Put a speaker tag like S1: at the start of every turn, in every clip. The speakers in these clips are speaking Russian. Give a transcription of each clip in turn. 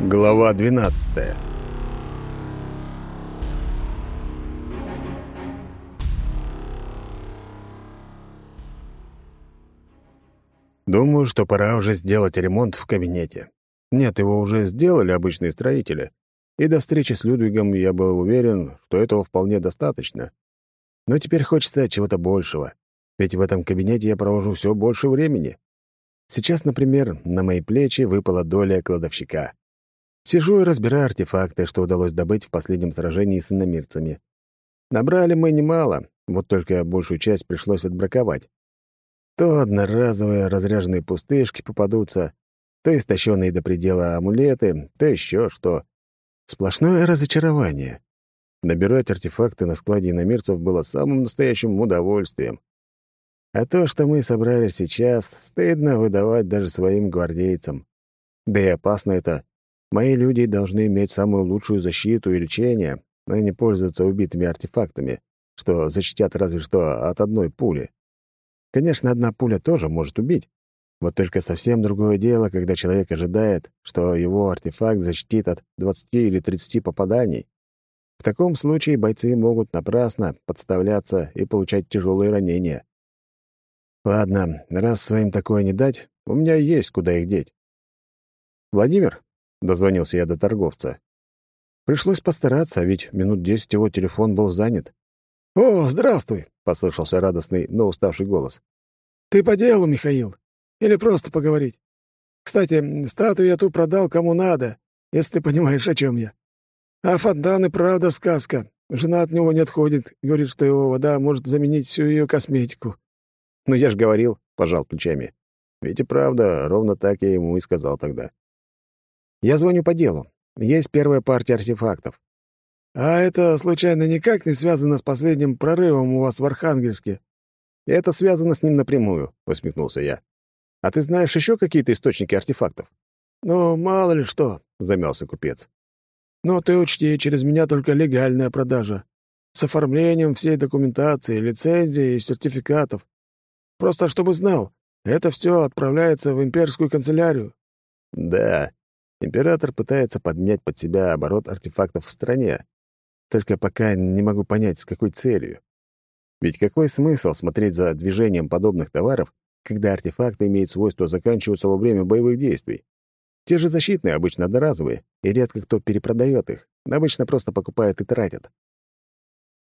S1: Глава 12 Думаю, что пора уже сделать ремонт в кабинете. Нет, его уже сделали обычные строители. И до встречи с Людвигом я был уверен, что этого вполне достаточно. Но теперь хочется чего-то большего. Ведь в этом кабинете я провожу все больше времени. Сейчас, например, на мои плечи выпала доля кладовщика. Сижу и разбираю артефакты, что удалось добыть в последнем сражении с иномирцами. Набрали мы немало, вот только большую часть пришлось отбраковать. То одноразовые разряженные пустышки попадутся, то истощенные до предела амулеты, то еще что. Сплошное разочарование. Набирать артефакты на складе иномерцев было самым настоящим удовольствием. А то, что мы собрали сейчас, стыдно выдавать даже своим гвардейцам. Да и опасно это. Мои люди должны иметь самую лучшую защиту и лечение, а не пользоваться убитыми артефактами, что защитят разве что от одной пули. Конечно, одна пуля тоже может убить. Вот только совсем другое дело, когда человек ожидает, что его артефакт защитит от 20 или 30 попаданий. В таком случае бойцы могут напрасно подставляться и получать тяжелые ранения. Ладно, раз своим такое не дать, у меня есть куда их деть. «Владимир?» — дозвонился я до торговца. Пришлось постараться, ведь минут десять его телефон был занят.
S2: «О, здравствуй!»
S1: — послышался радостный, но уставший голос.
S2: «Ты по делу, Михаил? Или просто поговорить? Кстати, статую я ту продал кому надо, если ты понимаешь, о чем я. А фонтан и правда сказка. Жена от него не отходит, говорит, что его вода может заменить всю ее косметику.
S1: «Ну, я же говорил», — пожал плечами. Ведь и правда, ровно так я ему и сказал тогда. «Я звоню по делу. Есть первая партия артефактов».
S2: «А это, случайно, никак не связано с последним прорывом у вас в Архангельске?»
S1: «Это связано с ним напрямую», — усмехнулся я. «А ты знаешь еще какие-то источники артефактов?»
S2: «Ну, мало ли что», — замялся купец. «Но ты учти, через меня только легальная продажа. С оформлением всей документации, лицензии и сертификатов. Просто чтобы знал, это все отправляется в имперскую канцелярию».
S1: «Да, император пытается подмять под себя оборот артефактов в стране. Только пока не могу понять, с какой целью. Ведь какой смысл смотреть за движением подобных товаров, когда артефакты имеют свойство заканчиваться во время боевых действий? Те же защитные обычно одноразовые, и редко кто перепродает их. Обычно просто покупают и тратят.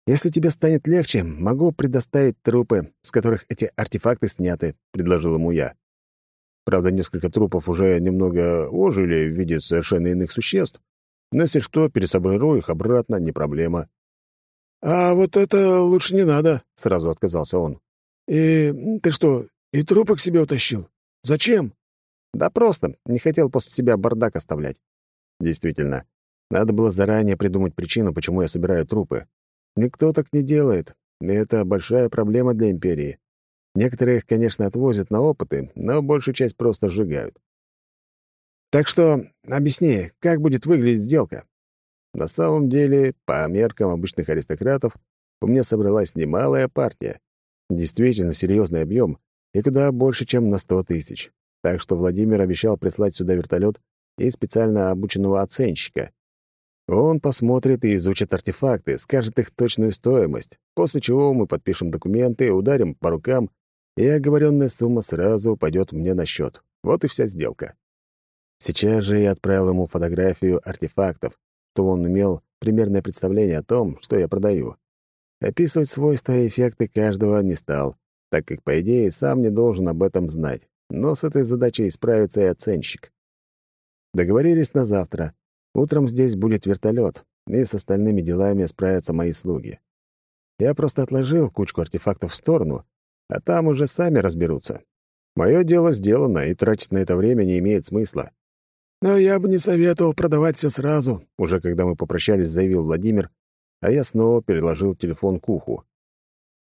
S1: «Если тебе станет легче, могу предоставить трупы, с которых эти артефакты сняты», — предложил ему я. Правда, несколько трупов уже немного ожили в виде совершенно иных существ, но если что, пересоберу их обратно, не проблема.
S2: «А вот это лучше не надо», — сразу отказался он. «И ты что, и трупы к себе утащил? Зачем?»
S1: «Да просто, не хотел после себя бардак оставлять». Действительно, надо было заранее придумать причину, почему я собираю трупы. Никто так не делает, и это большая проблема для империи. Некоторые их, конечно, отвозят на опыты, но большую часть просто сжигают. Так что объясни, как будет выглядеть сделка? На самом деле, по меркам обычных аристократов, у меня собралась немалая партия. Действительно серьезный объем и куда больше, чем на сто тысяч. Так что Владимир обещал прислать сюда вертолет и специально обученного оценщика. Он посмотрит и изучит артефакты, скажет их точную стоимость, после чего мы подпишем документы, ударим по рукам, и оговоренная сумма сразу упадет мне на счет. Вот и вся сделка. Сейчас же я отправил ему фотографию артефактов, чтобы он имел примерное представление о том, что я продаю. Описывать свойства и эффекты каждого не стал, так как, по идее, сам не должен об этом знать. Но с этой задачей справится и оценщик. Договорились на завтра. Утром здесь будет вертолет, и с остальными делами справятся мои слуги. Я просто отложил кучку артефактов в сторону, а там уже сами разберутся. Мое дело сделано, и тратить на это время не имеет смысла.
S2: «Но я бы не советовал продавать все сразу», —
S1: уже когда мы попрощались, заявил Владимир, а я снова переложил телефон к уху.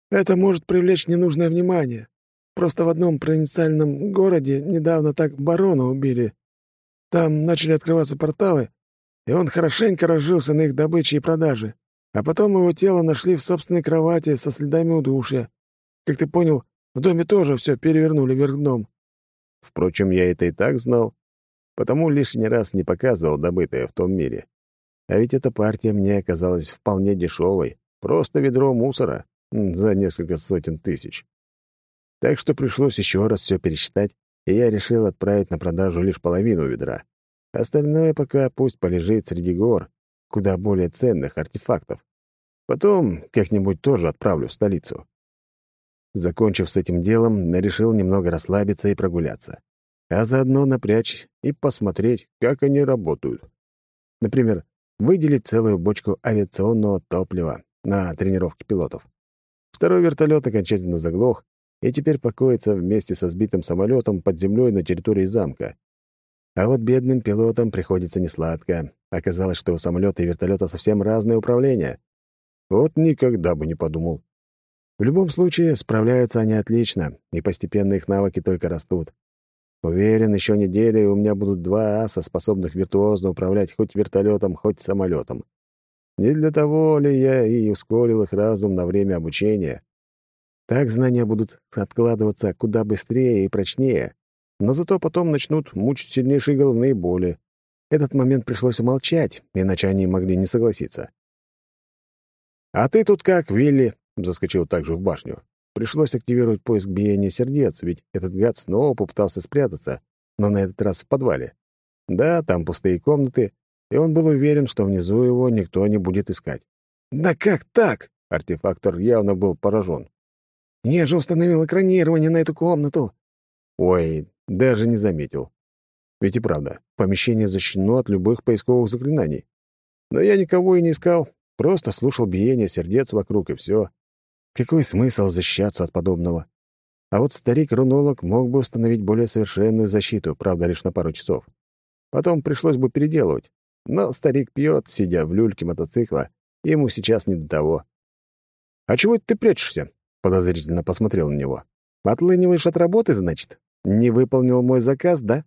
S2: «Это может привлечь ненужное внимание. Просто в одном провинциальном городе недавно так барона убили. Там начали открываться порталы, и он хорошенько разжился на их добыче и продаже. А потом его тело нашли в собственной кровати со следами удушья. Как ты понял, в доме тоже все перевернули вверх дном.
S1: Впрочем, я это и так знал. потому лишний раз не показывал добытое в том мире. А ведь эта партия мне оказалась вполне дешевой, просто ведро мусора за несколько сотен тысяч. Так что пришлось еще раз все пересчитать, и я решил отправить на продажу лишь половину ведра. Остальное пока пусть полежит среди гор, куда более ценных артефактов. Потом как-нибудь тоже отправлю в столицу. Закончив с этим делом, решил немного расслабиться и прогуляться. А заодно напрячь и посмотреть, как они работают. Например, выделить целую бочку авиационного топлива на тренировки пилотов. Второй вертолет окончательно заглох и теперь покоится вместе со сбитым самолетом под землей на территории замка. А вот бедным пилотам приходится несладко. Оказалось, что у самолета и вертолета совсем разное управление. Вот никогда бы не подумал. В любом случае, справляются они отлично, и постепенно их навыки только растут. Уверен, еще неделя, и у меня будут два аса, способных виртуозно управлять хоть вертолетом, хоть самолетом. Не для того ли я и ускорил их разум на время обучения. Так знания будут откладываться куда быстрее и прочнее, но зато потом начнут мучить сильнейшие головные боли. Этот момент пришлось умолчать, иначе они могли не согласиться. «А ты тут как, Вилли?» — заскочил также в башню. Пришлось активировать поиск биения сердец, ведь этот гад снова попытался спрятаться, но на этот раз в подвале. Да, там пустые комнаты, и он был уверен, что внизу его никто не будет искать. «Да как так?» — артефактор явно был поражен. «Я же установил экранирование на эту комнату». Ой, даже не заметил. Ведь и правда, помещение защищено от любых поисковых заклинаний. Но я никого и не искал, Просто слушал биение сердец вокруг, и все. Какой смысл защищаться от подобного? А вот старик-рунолог мог бы установить более совершенную защиту, правда, лишь на пару часов. Потом пришлось бы переделывать. Но старик пьет, сидя в люльке мотоцикла, и ему сейчас не до того. «А чего это ты прячешься?» — подозрительно посмотрел на него. «Отлыниваешь от работы, значит? Не выполнил мой заказ, да?»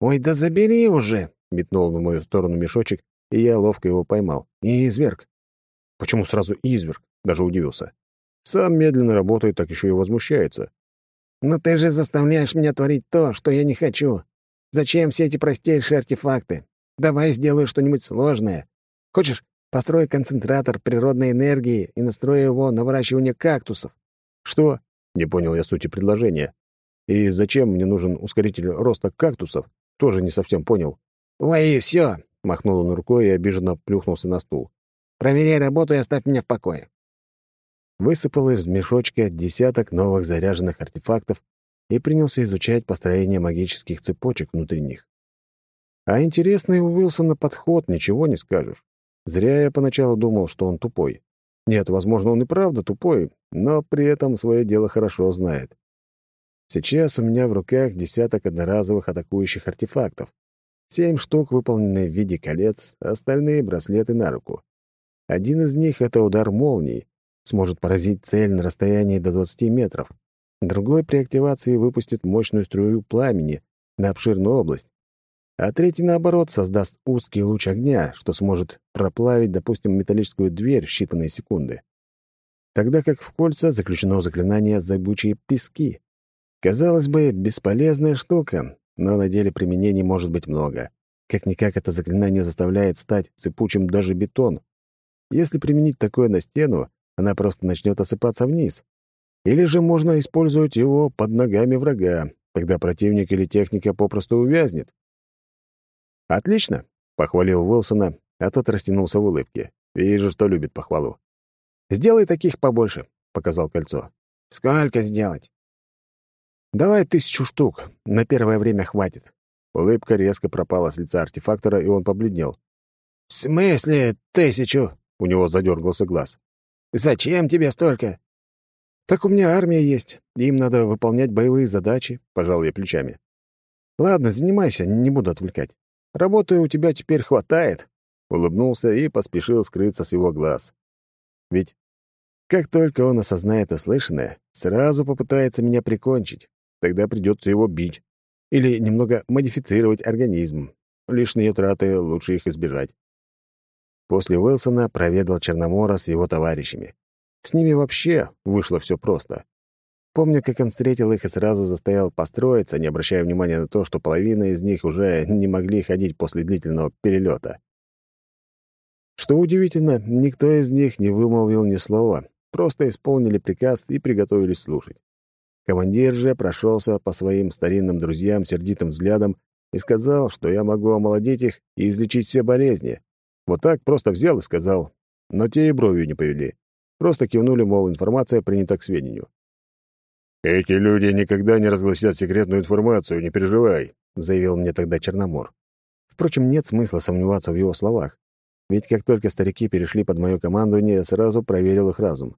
S1: «Ой, да забери уже!» — метнул на мою сторону мешочек, и я ловко его поймал. «И изверг. Почему сразу изверг? Даже удивился. Сам медленно работает, так еще и возмущается. «Но ты же заставляешь меня творить то, что я не хочу. Зачем все эти простейшие артефакты? Давай сделаю что-нибудь сложное. Хочешь, построй концентратор природной энергии и настрою его на выращивание кактусов?» «Что?» — не понял я сути предложения. «И зачем мне нужен ускоритель роста кактусов?» Тоже не совсем понял. «Ой, все!» — махнул он рукой и обиженно плюхнулся на стул. Проверяй работу и оставь меня в покое». Высыпал из мешочка десяток новых заряженных артефактов и принялся изучать построение магических цепочек внутри них. А интересный у Уилсона подход, ничего не скажешь. Зря я поначалу думал, что он тупой. Нет, возможно, он и правда тупой, но при этом свое дело хорошо знает. Сейчас у меня в руках десяток одноразовых атакующих артефактов. Семь штук выполнены в виде колец, остальные — браслеты на руку. Один из них — это удар молнии, сможет поразить цель на расстоянии до 20 метров. Другой при активации выпустит мощную струю пламени на обширную область. А третий, наоборот, создаст узкий луч огня, что сможет проплавить, допустим, металлическую дверь в считанные секунды. Тогда как в кольца заключено заклинание «Забучие пески». Казалось бы, бесполезная штука, но на деле применений может быть много. Как-никак это заклинание заставляет стать сыпучим даже бетон. Если применить такое на стену, она просто начнет осыпаться вниз. Или же можно использовать его под ногами врага, тогда противник или техника попросту увязнет. «Отлично!» — похвалил Уилсона, а тот растянулся в улыбке. «Вижу, что любит похвалу». «Сделай таких побольше», — показал кольцо. «Сколько сделать?» «Давай тысячу штук. На первое время хватит». Улыбка резко пропала с лица артефактора, и он побледнел. «В смысле тысячу?» У него задергался глаз. «Зачем тебе столько?» «Так у меня армия есть, им надо выполнять боевые задачи», — пожал я плечами. «Ладно, занимайся, не буду отвлекать. Работы у тебя теперь хватает», — улыбнулся и поспешил скрыться с его глаз. «Ведь как только он осознает услышанное, сразу попытается меня прикончить. Тогда придется его бить. Или немного модифицировать организм. Лишние траты лучше их избежать. После Уилсона проведал Черномора с его товарищами. С ними вообще вышло все просто. Помню, как он встретил их и сразу заставил построиться, не обращая внимания на то, что половина из них уже не могли ходить после длительного перелета. Что удивительно, никто из них не вымолвил ни слова, просто исполнили приказ и приготовились слушать. Командир же прошелся по своим старинным друзьям сердитым взглядом и сказал, что я могу омолодить их и излечить все болезни. Вот так просто взял и сказал. Но те и бровью не повели. Просто кивнули, мол, информация принята к сведению. «Эти люди никогда не разгласят секретную информацию, не переживай», — заявил мне тогда Черномор. Впрочем, нет смысла сомневаться в его словах. Ведь как только старики перешли под мое командование, я сразу проверил их разум.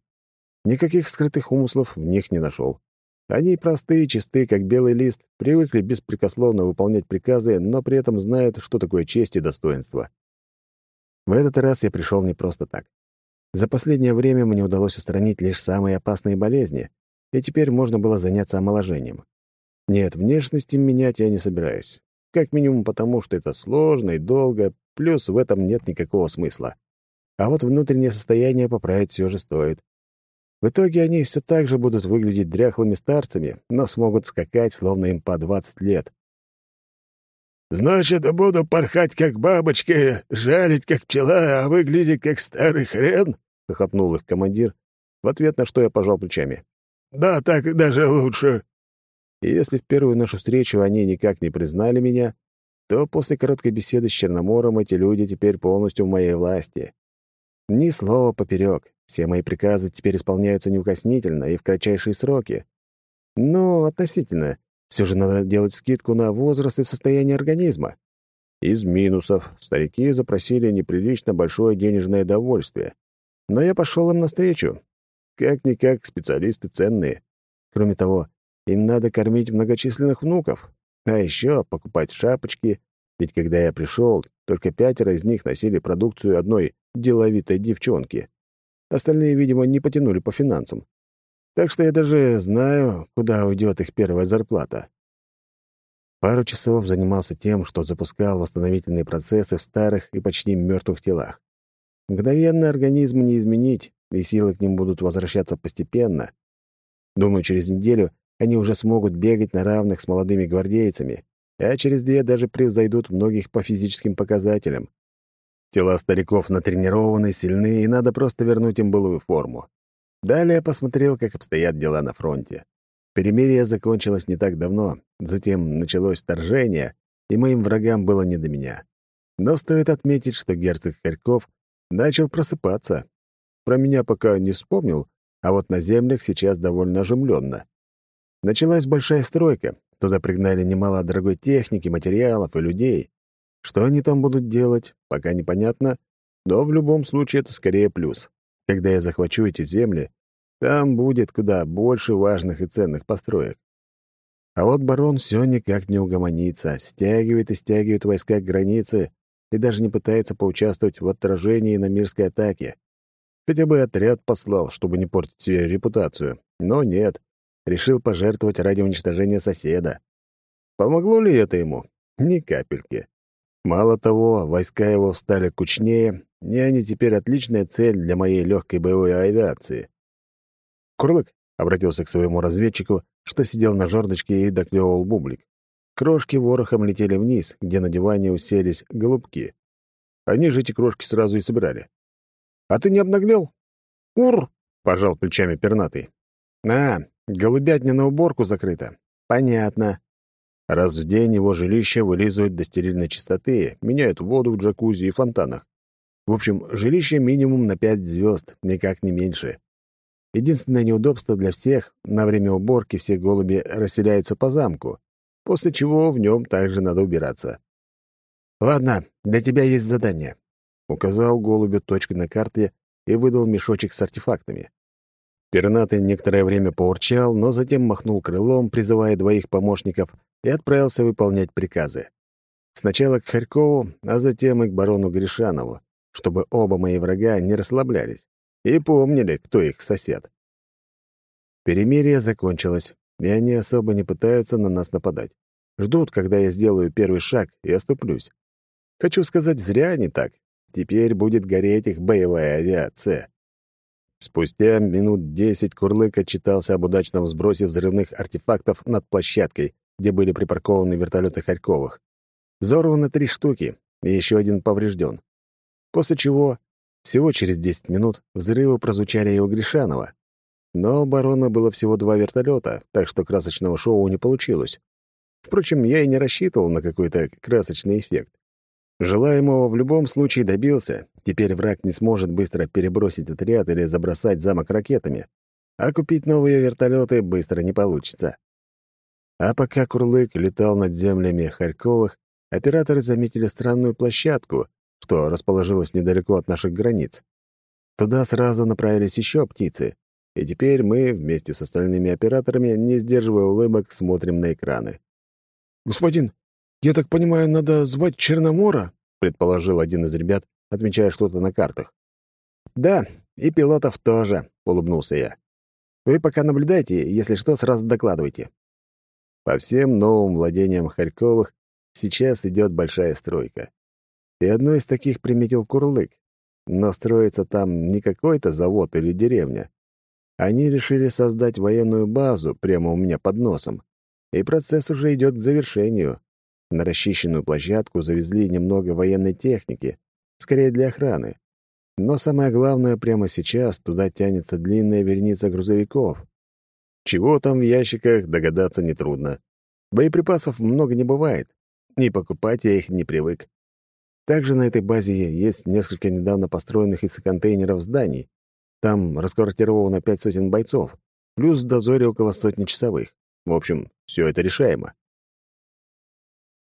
S1: Никаких скрытых умыслов в них не нашел. Они простые, чисты, как белый лист, привыкли беспрекословно выполнять приказы, но при этом знают, что такое честь и достоинство. В этот раз я пришел не просто так. За последнее время мне удалось устранить лишь самые опасные болезни, и теперь можно было заняться омоложением. Нет, внешности менять я не собираюсь. Как минимум потому, что это сложно и долго, плюс в этом нет никакого смысла. А вот внутреннее состояние поправить все же стоит. В итоге они все так же будут выглядеть дряхлыми старцами, но смогут скакать, словно им по 20 лет.
S2: «Значит, буду порхать, как бабочка, жарить, как пчела, а выглядеть, как старый хрен?» — хохотнул их командир, в ответ на что я пожал плечами. Да, так даже лучше.
S1: И если в первую нашу встречу они никак не признали меня, то после короткой беседы с Черномором эти люди теперь полностью в моей власти. Ни слова поперек. Все мои приказы теперь исполняются неукоснительно и в кратчайшие сроки. Но относительно. Все же надо делать скидку на возраст и состояние организма. Из минусов старики запросили неприлично большое денежное довольствие. Но я пошел им навстречу, как-никак специалисты ценные. Кроме того, им надо кормить многочисленных внуков, а еще покупать шапочки, ведь когда я пришел, только пятеро из них носили продукцию одной деловитой девчонки. Остальные, видимо, не потянули по финансам. Так что я даже знаю, куда уйдет их первая зарплата. Пару часов занимался тем, что запускал восстановительные процессы в старых и почти мертвых телах. Мгновенно организм не изменить, и силы к ним будут возвращаться постепенно. Думаю, через неделю они уже смогут бегать на равных с молодыми гвардейцами, а через две даже превзойдут многих по физическим показателям. Тела стариков натренированы, сильны, и надо просто вернуть им былую форму. Далее посмотрел, как обстоят дела на фронте. Перемирие закончилось не так давно, затем началось вторжение, и моим врагам было не до меня. Но стоит отметить, что герцог Харьков начал просыпаться, про меня пока не вспомнил, а вот на землях сейчас довольно оживленно. Началась большая стройка, туда пригнали немало дорогой техники, материалов и людей. Что они там будут делать, пока непонятно, но в любом случае это скорее плюс. Когда я захвачу эти земли, там будет куда больше важных и ценных построек. А вот барон все никак не угомонится, стягивает и стягивает войска к границе и даже не пытается поучаствовать в отражении на мирской атаке. Хотя бы отряд послал, чтобы не портить себе репутацию. Но нет, решил пожертвовать ради уничтожения соседа. Помогло ли это ему? Ни капельки. Мало того, войска его встали кучнее, и они теперь отличная цель для моей легкой боевой авиации. «Курлык», — обратился к своему разведчику, что сидел на жердочке и доклевывал бублик. Крошки ворохом летели вниз, где на диване уселись голубки. Они же эти крошки сразу и собирали. А ты не обнаглел? Ур! пожал плечами пернатый. А, голубятня на уборку закрыта. Понятно. Раз в день его жилище вылизывают до стерильной чистоты, меняют воду в джакузи и фонтанах. В общем, жилище минимум на пять звезд, никак не меньше. Единственное неудобство для всех — на время уборки все голуби расселяются по замку, после чего в нем также надо убираться. «Ладно, для тебя есть задание. Указал голубю точкой на карте и выдал мешочек с артефактами. Пернатый некоторое время поурчал, но затем махнул крылом, призывая двоих помощников, и отправился выполнять приказы. Сначала к Харькову, а затем и к барону Гришанову, чтобы оба мои врага не расслаблялись и помнили, кто их сосед. Перемирие закончилось, и они особо не пытаются на нас нападать. Ждут, когда я сделаю первый шаг и оступлюсь. Хочу сказать, зря они так. Теперь будет гореть их боевая авиация. Спустя минут десять Курлык отчитался об удачном сбросе взрывных артефактов над площадкой, где были припаркованы вертолеты Харьковых. Взорвано три штуки, и еще один поврежден. После чего, всего через десять минут, взрывы прозвучали и у Гришанова. Но у барона было всего два вертолета, так что красочного шоу не получилось. Впрочем, я и не рассчитывал на какой-то красочный эффект. Желаемого в любом случае добился. Теперь враг не сможет быстро перебросить отряд или забросать замок ракетами. А купить новые вертолеты быстро не получится. А пока Курлык летал над землями Харьковых, операторы заметили странную площадку, что расположилась недалеко от наших границ. Туда сразу направились еще птицы, и теперь мы, вместе с остальными операторами, не сдерживая улыбок, смотрим на экраны.
S2: «Господин, я так понимаю, надо звать Черномора?» — предположил один из ребят, отмечая что-то на картах.
S1: «Да, и пилотов тоже», — улыбнулся я. «Вы пока наблюдайте, если что, сразу докладывайте». По всем новым владениям Харьковых сейчас идет большая стройка. И одно из таких приметил Курлык. Но строится там не какой-то завод или деревня. Они решили создать военную базу прямо у меня под носом. И процесс уже идет к завершению. На расчищенную площадку завезли немного военной техники, скорее для охраны. Но самое главное, прямо сейчас туда тянется длинная вереница грузовиков. Чего там в ящиках, догадаться нетрудно. Боеприпасов много не бывает, и покупать я их не привык. Также на этой базе есть несколько недавно построенных из контейнеров зданий. Там расквартировано пять сотен бойцов, плюс в дозоре около сотни часовых. В общем, все это решаемо.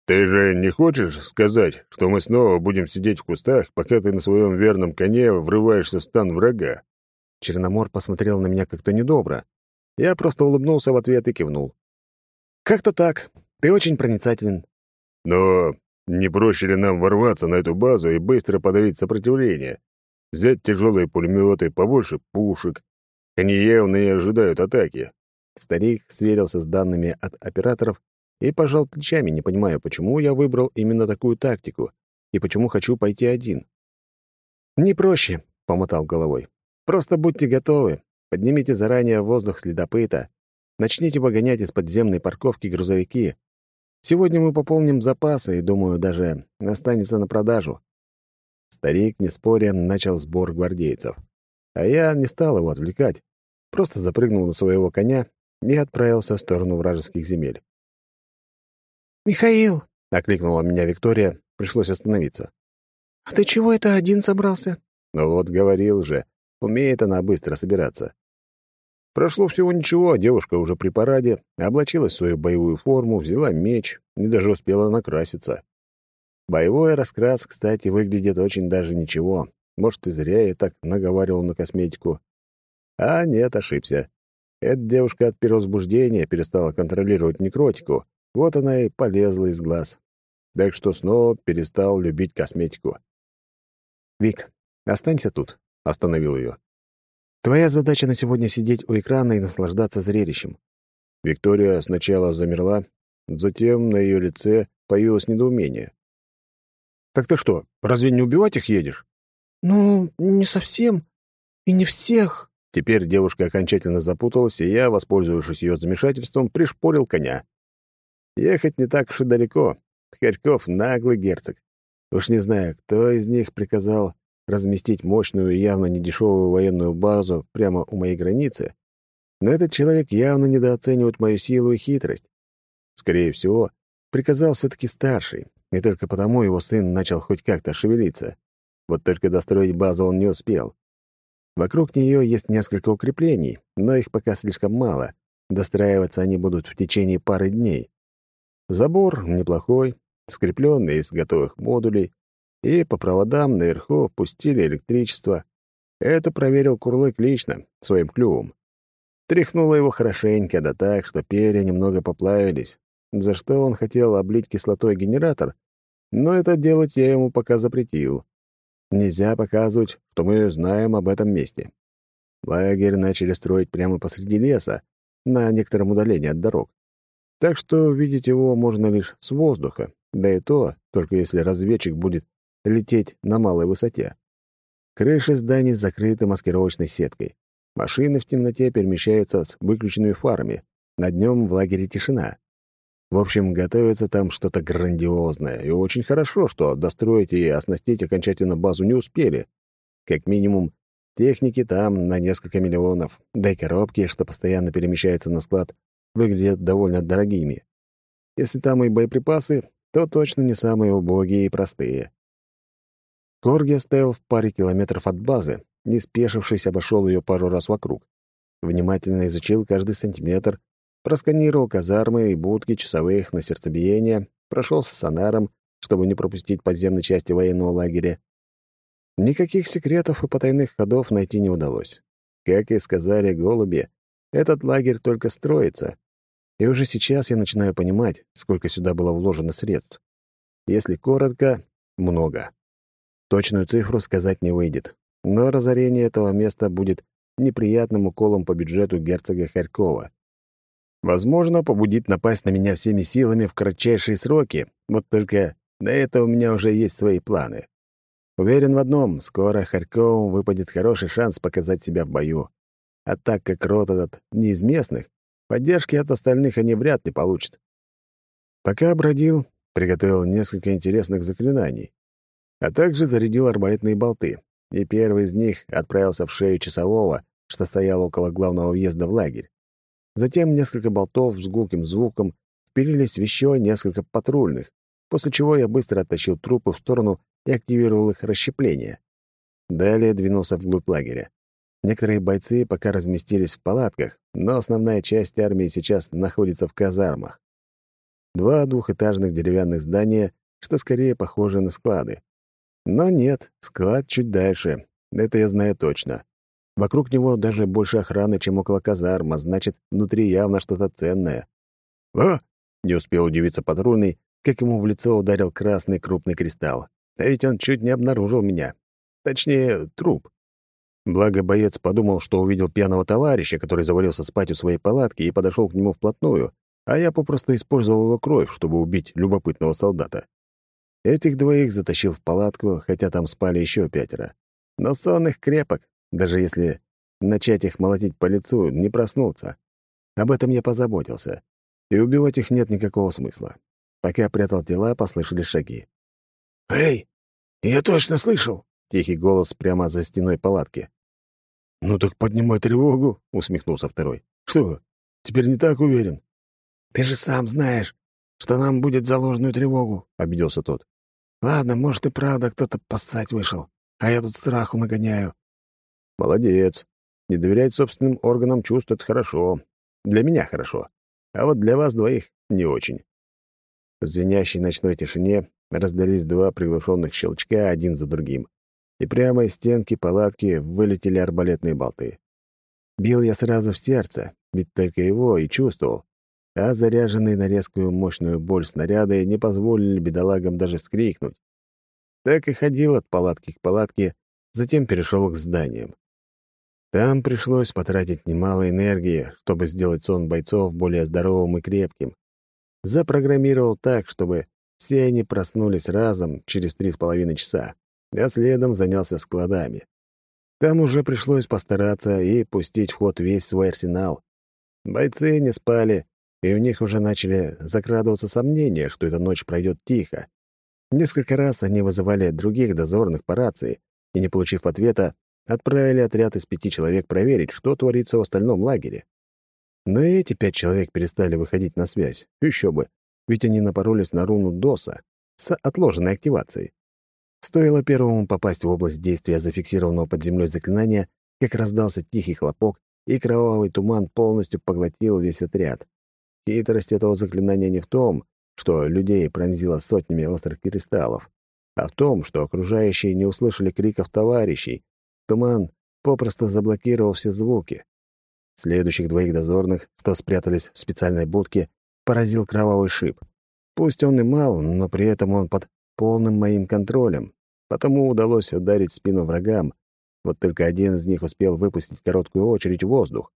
S3: «Ты же не хочешь сказать, что мы снова будем сидеть в кустах, пока ты на своем верном коне врываешься в стан врага?»
S1: Черномор посмотрел на меня как-то недобро. Я просто улыбнулся в ответ и кивнул. «Как-то так. Ты очень проницателен».
S3: «Но не проще ли нам ворваться на эту базу и быстро подавить сопротивление? Взять тяжелые пулеметы, побольше пушек. Они явно не ожидают атаки».
S1: Старик сверился с данными от операторов и пожал плечами, не понимая, почему я выбрал именно такую тактику и почему хочу пойти один. «Не проще», — помотал головой. «Просто будьте готовы. Поднимите заранее в воздух следопыта. Начните выгонять из подземной парковки грузовики. Сегодня мы пополним запасы и, думаю, даже останется на продажу». Старик, не споря, начал сбор гвардейцев. А я не стал его отвлекать, просто запрыгнул на своего коня и отправился в сторону вражеских земель.
S2: «Михаил!»
S1: — окликнула меня Виктория, пришлось остановиться.
S2: «А ты чего это один собрался?»
S1: «Ну вот, говорил же, умеет она быстро собираться». Прошло всего ничего, девушка уже при параде, облачилась в свою боевую форму, взяла меч и даже успела накраситься. Боевой раскрас, кстати, выглядит очень даже ничего. Может, и зря я так наговаривал на косметику. А нет, ошибся. Эта девушка от перевозбуждения перестала контролировать некротику, вот она и полезла из глаз. Так что снова перестал любить косметику. «Вик, останься тут», — остановил ее. «Твоя задача на сегодня сидеть у экрана и наслаждаться зрелищем». Виктория сначала замерла, затем на ее лице появилось недоумение. «Так ты что, разве не убивать их едешь?»
S2: «Ну, не совсем. И не всех».
S1: Теперь девушка окончательно запуталась, и я, воспользовавшись ее замешательством, пришпорил коня. Ехать не так уж и далеко. Харьков — наглый герцог. Уж не знаю, кто из них приказал разместить мощную и явно недешевую военную базу прямо у моей границы, но этот человек явно недооценивает мою силу и хитрость. Скорее всего, приказал все-таки старший, и только потому его сын начал хоть как-то шевелиться. Вот только достроить базу он не успел. Вокруг нее есть несколько укреплений, но их пока слишком мало. Достраиваться они будут в течение пары дней. Забор неплохой, скрепленный из готовых модулей, и по проводам наверху пустили электричество. Это проверил Курлык лично, своим клювом. Тряхнуло его хорошенько, да так, что перья немного поплавились, за что он хотел облить кислотой генератор, но это делать я ему пока запретил. Нельзя показывать, что мы знаем об этом месте. Лагерь начали строить прямо посреди леса, на некотором удалении от дорог. Так что видеть его можно лишь с воздуха, да и то, только если разведчик будет лететь на малой высоте. Крыши зданий закрыты маскировочной сеткой. Машины в темноте перемещаются с выключенными фарами. На днем в лагере тишина. В общем, готовится там что-то грандиозное, и очень хорошо, что достроить и оснастить окончательно базу не успели. Как минимум, техники там на несколько миллионов, да и коробки, что постоянно перемещаются на склад, выглядят довольно дорогими. Если там и боеприпасы, то точно не самые убогие и простые. Корги стоял в паре километров от базы, не спешившись, обошел ее пару раз вокруг. Внимательно изучил каждый сантиметр, просканировал казармы и будки часовых на сердцебиение, прошелся сонаром, чтобы не пропустить подземной части военного лагеря. Никаких секретов и потайных ходов найти не удалось. Как и сказали голуби, этот лагерь только строится. И уже сейчас я начинаю понимать, сколько сюда было вложено средств. Если коротко — много. Точную цифру сказать не выйдет, но разорение этого места будет неприятным уколом по бюджету герцога Харькова. Возможно, побудит напасть на меня всеми силами в кратчайшие сроки, вот только до этого у меня уже есть свои планы. Уверен в одном, скоро Харькову выпадет хороший шанс показать себя в бою. А так как род этот не из местных, поддержки от остальных они вряд ли получат. Пока бродил, приготовил несколько интересных заклинаний а также зарядил арбалетные болты, и первый из них отправился в шею часового, что стоял около главного въезда в лагерь. Затем несколько болтов с гулким звуком впилились в еще несколько патрульных, после чего я быстро оттащил трупы в сторону и активировал их расщепление. Далее двинулся вглубь лагеря. Некоторые бойцы пока разместились в палатках, но основная часть армии сейчас находится в казармах. Два двухэтажных деревянных здания, что скорее похожи на склады. Но нет, склад чуть дальше. Это я знаю точно. Вокруг него даже больше охраны, чем около казарма, значит, внутри явно что-то ценное. «А!» — не успел удивиться патрульный, как ему в лицо ударил красный крупный кристалл. А ведь он чуть не обнаружил меня. Точнее, труп. Благо, боец подумал, что увидел пьяного товарища, который завалился спать у своей палатки и подошел к нему вплотную, а я попросту использовал его кровь, чтобы убить любопытного солдата. Этих двоих затащил в палатку, хотя там спали еще пятеро. Но сон их крепок, даже если начать их молотить по лицу, не проснуться. Об этом я позаботился. И убивать их нет никакого смысла. Пока прятал тела, послышались шаги.
S2: «Эй, я точно слышал!»
S1: — тихий голос прямо за стеной палатки.
S2: «Ну так поднимай тревогу», — усмехнулся второй. «Что, теперь не так уверен?» «Ты же сам знаешь, что нам будет за ложную тревогу», — обиделся тот. Ладно, может, и правда кто-то поссать вышел, а я тут страху нагоняю.
S1: Молодец. Не доверять собственным органам чувств — это хорошо. Для меня хорошо. А вот для вас двоих — не очень. В звенящей ночной тишине раздались два приглушенных щелчка один за другим, и прямо из стенки палатки вылетели арбалетные болты. Бил я сразу в сердце, ведь только его и чувствовал а заряженные на резкую мощную боль снаряды не позволили бедолагам даже скрикнуть. Так и ходил от палатки к палатке, затем перешел к зданиям. Там пришлось потратить немало энергии, чтобы сделать сон бойцов более здоровым и крепким. Запрограммировал так, чтобы все они проснулись разом через три с половиной часа, а следом занялся складами. Там уже пришлось постараться и пустить в ход весь свой арсенал. Бойцы не спали, и у них уже начали закрадываться сомнения, что эта ночь пройдет тихо. Несколько раз они вызывали других дозорных по рации, и, не получив ответа, отправили отряд из пяти человек проверить, что творится в остальном лагере. Но и эти пять человек перестали выходить на связь. Еще бы, ведь они напоролись на руну ДОСа с отложенной активацией. Стоило первому попасть в область действия зафиксированного под землей заклинания, как раздался тихий хлопок, и кровавый туман полностью поглотил весь отряд. Хитрость этого заклинания не в том, что людей пронзило сотнями острых кристаллов, а в том, что окружающие не услышали криков товарищей. Туман попросту заблокировал все звуки. Следующих двоих дозорных, что спрятались в специальной будке, поразил кровавый шип. Пусть он и мал, но при этом он под полным моим контролем, потому удалось ударить спину врагам, вот только один из них успел выпустить короткую очередь в воздух.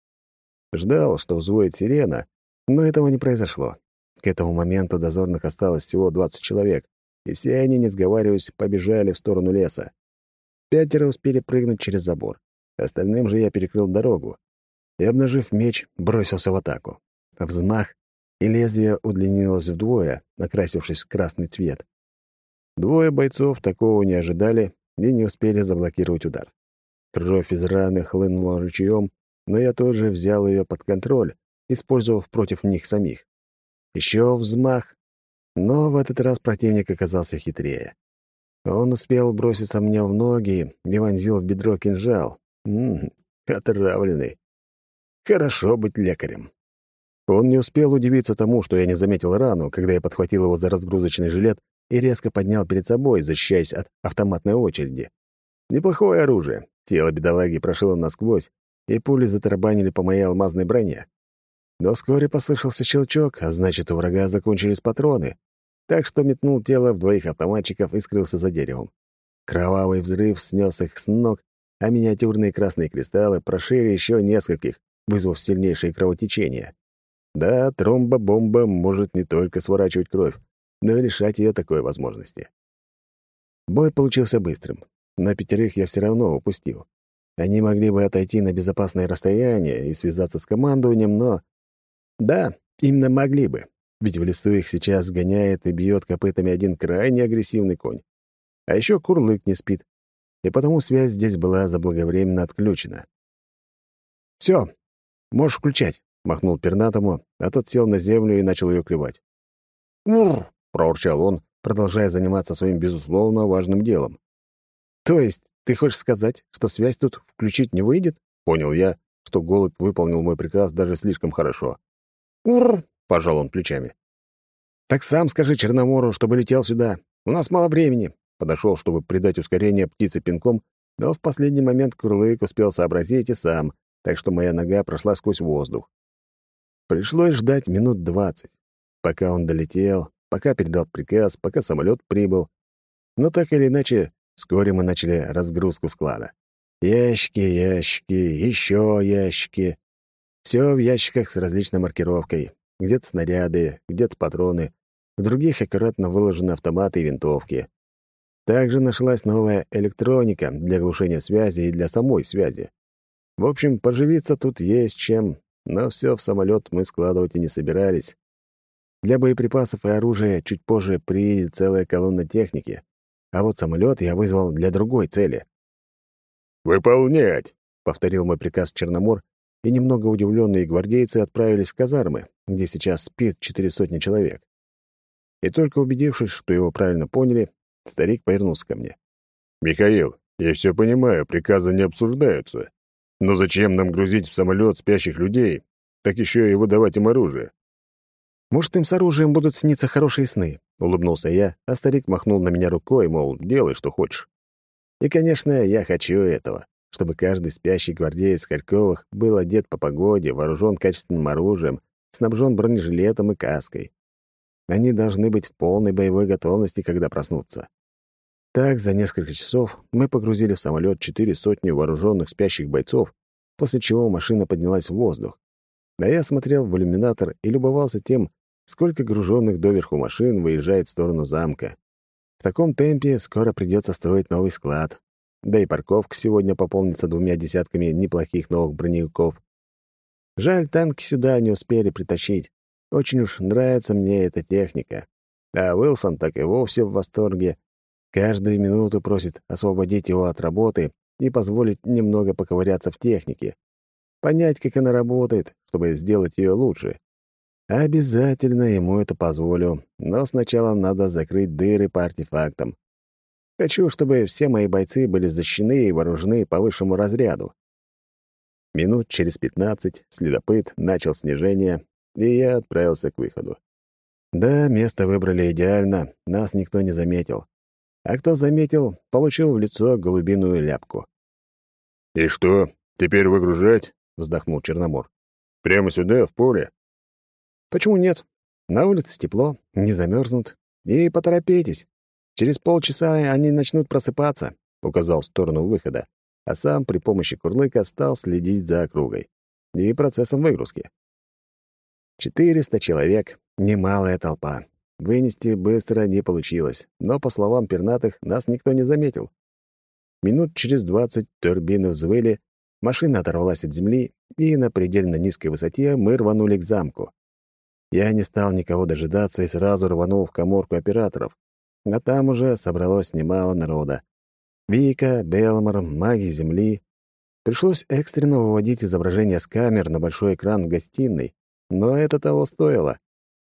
S1: Ждал, что взвоет сирена, но этого не произошло. К этому моменту дозорных осталось всего 20 человек, и все они, не сговариваясь, побежали в сторону леса. Пятеро успели прыгнуть через забор. Остальным же я перекрыл дорогу и, обнажив меч, бросился в атаку. Взмах, и лезвие удлинилось вдвое, окрасившись в красный цвет. Двое бойцов такого не ожидали и не успели заблокировать удар. Кровь из раны хлынула ручьем, но я тоже взял ее под контроль, использовав против них самих. Еще взмах, но в этот раз противник оказался хитрее. Он успел броситься мне в ноги и вонзил в бедро кинжал. Ммм, отравленный. Хорошо быть лекарем. Он не успел удивиться тому, что я не заметил рану, когда я подхватил его за разгрузочный жилет и резко поднял перед собой, защищаясь от автоматной очереди. Неплохое оружие. Тело бедолаги прошило насквозь, и пули затарабанили по моей алмазной броне. Но вскоре послышался щелчок, а значит, у врага закончились патроны, так что метнул тело в двоих автоматчиков и скрылся за деревом. Кровавый взрыв снес их с ног, а миниатюрные красные кристаллы прошили еще нескольких, вызвав сильнейшее кровотечение. Да, тромбобомба может не только сворачивать кровь, но и лишать ее такой возможности. Бой получился быстрым. На пятерых я все равно упустил. Они могли бы отойти на безопасное расстояние и связаться с командованием, но... Да, именно могли бы ведь в лесу их сейчас гоняет и бьет копытами один крайне агрессивный конь. А еще курлык не спит, и потому связь здесь была заблаговременно отключена. «Все, можешь включать», — махнул пернатому, а тот сел на землю и начал ее клевать. «Ур!» — проурчал он, продолжая заниматься своим безусловно важным делом. «То есть ты хочешь сказать, что связь тут включить не выйдет?» — понял я, что голубь выполнил мой приказ даже слишком хорошо. «Ур!» пожал он плечами. «Так сам скажи Черномору, чтобы летел сюда. У нас мало времени». Подошел, чтобы придать ускорение птице пинком, но в последний момент Курлык успел сообразить и сам, так что моя нога прошла сквозь воздух. Пришлось ждать минут двадцать, пока он долетел, пока передал приказ, пока самолет прибыл. Но так или иначе, вскоре мы начали разгрузку склада. Ящики, ящики, еще ящики. Все в ящиках с различной маркировкой где-то снаряды, где-то патроны, в других аккуратно выложены автоматы и винтовки. Также нашлась новая электроника для глушения связи и для самой связи. В общем, поживиться тут есть чем, но все в самолет мы складывать и не собирались. Для боеприпасов и оружия чуть позже приедет целая колонна техники, а вот самолет я вызвал для другой цели.
S3: «Выполнять!» — повторил мой приказ Черномор, и немного удивленные гвардейцы отправились в казармы, где сейчас спит четыре сотни человек. И только убедившись, что его правильно поняли, старик повернулся ко мне. «Михаил, я все понимаю, приказы не обсуждаются. Но зачем нам грузить в самолет спящих людей, так еще и выдавать им оружие?»
S1: «Может, им с оружием будут сниться хорошие сны», — улыбнулся я, а старик махнул на меня рукой, мол, делай, что хочешь. И, конечно, я хочу этого, чтобы каждый спящий гвардеец Харьковых был одет по погоде, вооружен качественным оружием снабжен бронежилетом и каской. Они должны быть в полной боевой готовности, когда проснутся. Так, за несколько часов мы погрузили в самолет четыре сотни вооруженных спящих бойцов, после чего машина поднялась в воздух. А я смотрел в иллюминатор и любовался тем, сколько груженных доверху машин выезжает в сторону замка. В таком темпе скоро придется строить новый склад. Да и парковка сегодня пополнится двумя десятками неплохих новых броневиков. Жаль, танки сюда не успели притащить. Очень уж нравится мне эта техника. А Уилсон так и вовсе в восторге. Каждую минуту просит освободить его от работы и позволить немного поковыряться в технике. Понять, как она работает, чтобы сделать ее лучше. Обязательно ему это позволю, но сначала надо закрыть дыры по артефактам. Хочу, чтобы все мои бойцы были защищены и вооружены по высшему разряду. Минут через пятнадцать следопыт начал снижение, и я отправился к выходу. Да, место выбрали идеально, нас никто не заметил. А кто заметил, получил в лицо голубиную ляпку.
S3: «И что, теперь выгружать?» — вздохнул Черномор. «Прямо сюда, в поле?»
S1: «Почему нет? На улице тепло, не замерзнут. И поторопитесь. Через полчаса они начнут просыпаться», — указал в сторону выхода а сам при помощи курлыка стал следить за округой и процессом выгрузки. 400 человек — немалая толпа. Вынести быстро не получилось, но, по словам пернатых, нас никто не заметил. Минут через двадцать турбины взвыли, машина оторвалась от земли, и на предельно низкой высоте мы рванули к замку. Я не стал никого дожидаться и сразу рванул в коморку операторов. А там уже собралось немало народа. Вика, Белмор, маги Земли. Пришлось экстренно выводить изображение с камер на большой экран в гостиной, но это того стоило.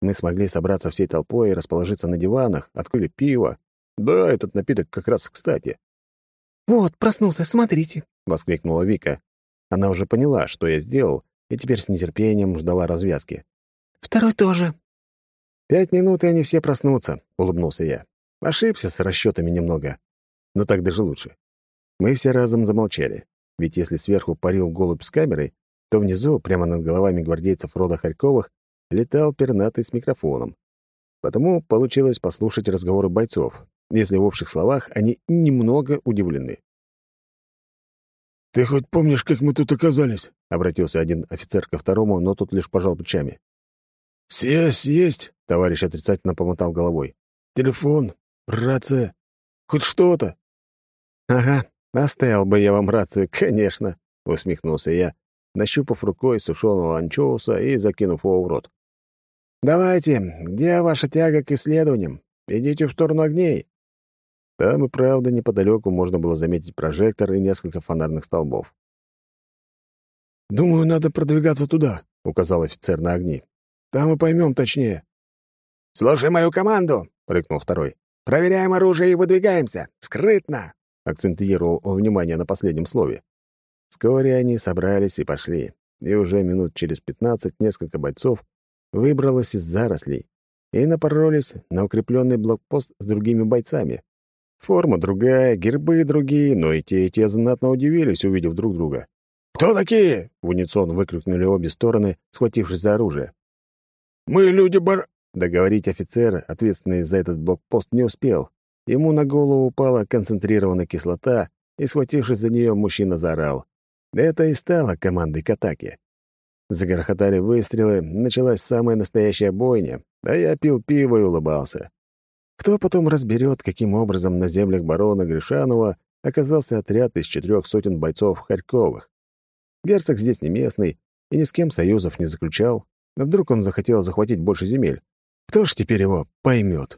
S1: Мы смогли собраться всей толпой и расположиться на диванах, открыли пиво. Да, этот напиток как раз кстати.
S2: «Вот, проснулся, смотрите», —
S1: воскликнула Вика. Она уже поняла, что я сделал, и теперь с нетерпением ждала развязки.
S2: «Второй тоже».
S1: «Пять минут, и они все проснутся», — улыбнулся я. Ошибся с расчетами немного. Но так даже лучше. Мы все разом замолчали. Ведь если сверху парил голубь с камерой, то внизу, прямо над головами гвардейцев рода Харьковых, летал пернатый с микрофоном. Потому получилось послушать разговоры бойцов, если в общих словах они немного удивлены.
S3: «Ты хоть помнишь, как мы тут оказались?»
S1: — обратился один офицер ко второму, но тут лишь пожал плечами.
S3: «Связь есть?»
S1: — товарищ отрицательно помотал головой.
S3: «Телефон, рация, хоть что-то».
S1: «Ага, оставил бы я вам рацию, конечно», — усмехнулся я, нащупав рукой сушеного анчоуса и закинув его в рот. «Давайте, где ваша тяга к исследованиям? Идите в сторону огней». Там и правда неподалеку можно было заметить прожектор и несколько фонарных столбов.
S3: «Думаю, надо продвигаться туда», — указал офицер на огни. «Там мы поймем точнее».
S2: «Слушай мою команду!» — рыкнул второй. «Проверяем оружие и выдвигаемся! Скрытно!»
S1: — акцентировал он внимание на последнем слове. Вскоре они собрались и пошли, и уже минут через пятнадцать несколько бойцов выбралось из зарослей и напоролись на укрепленный блокпост с другими бойцами. Форма другая, гербы другие, но и те, и те знатно удивились, увидев друг друга.
S3: «Кто такие?»
S1: — в унисон выкрикнули обе стороны, схватившись за оружие.
S3: «Мы люди бар...»
S1: Договорить офицер, ответственный за этот блокпост, не успел. Ему на голову упала концентрированная кислота, и, схватившись за нее, мужчина заорал. Это и стало командой к атаке. Загрохотали выстрелы, началась самая настоящая бойня, а я пил пиво и улыбался. Кто потом разберет, каким образом на землях барона Гришанова оказался отряд из четырех сотен бойцов Харьковых? Герцог здесь не местный и ни с кем союзов не заключал. Вдруг он захотел захватить больше земель? Кто ж теперь его поймет?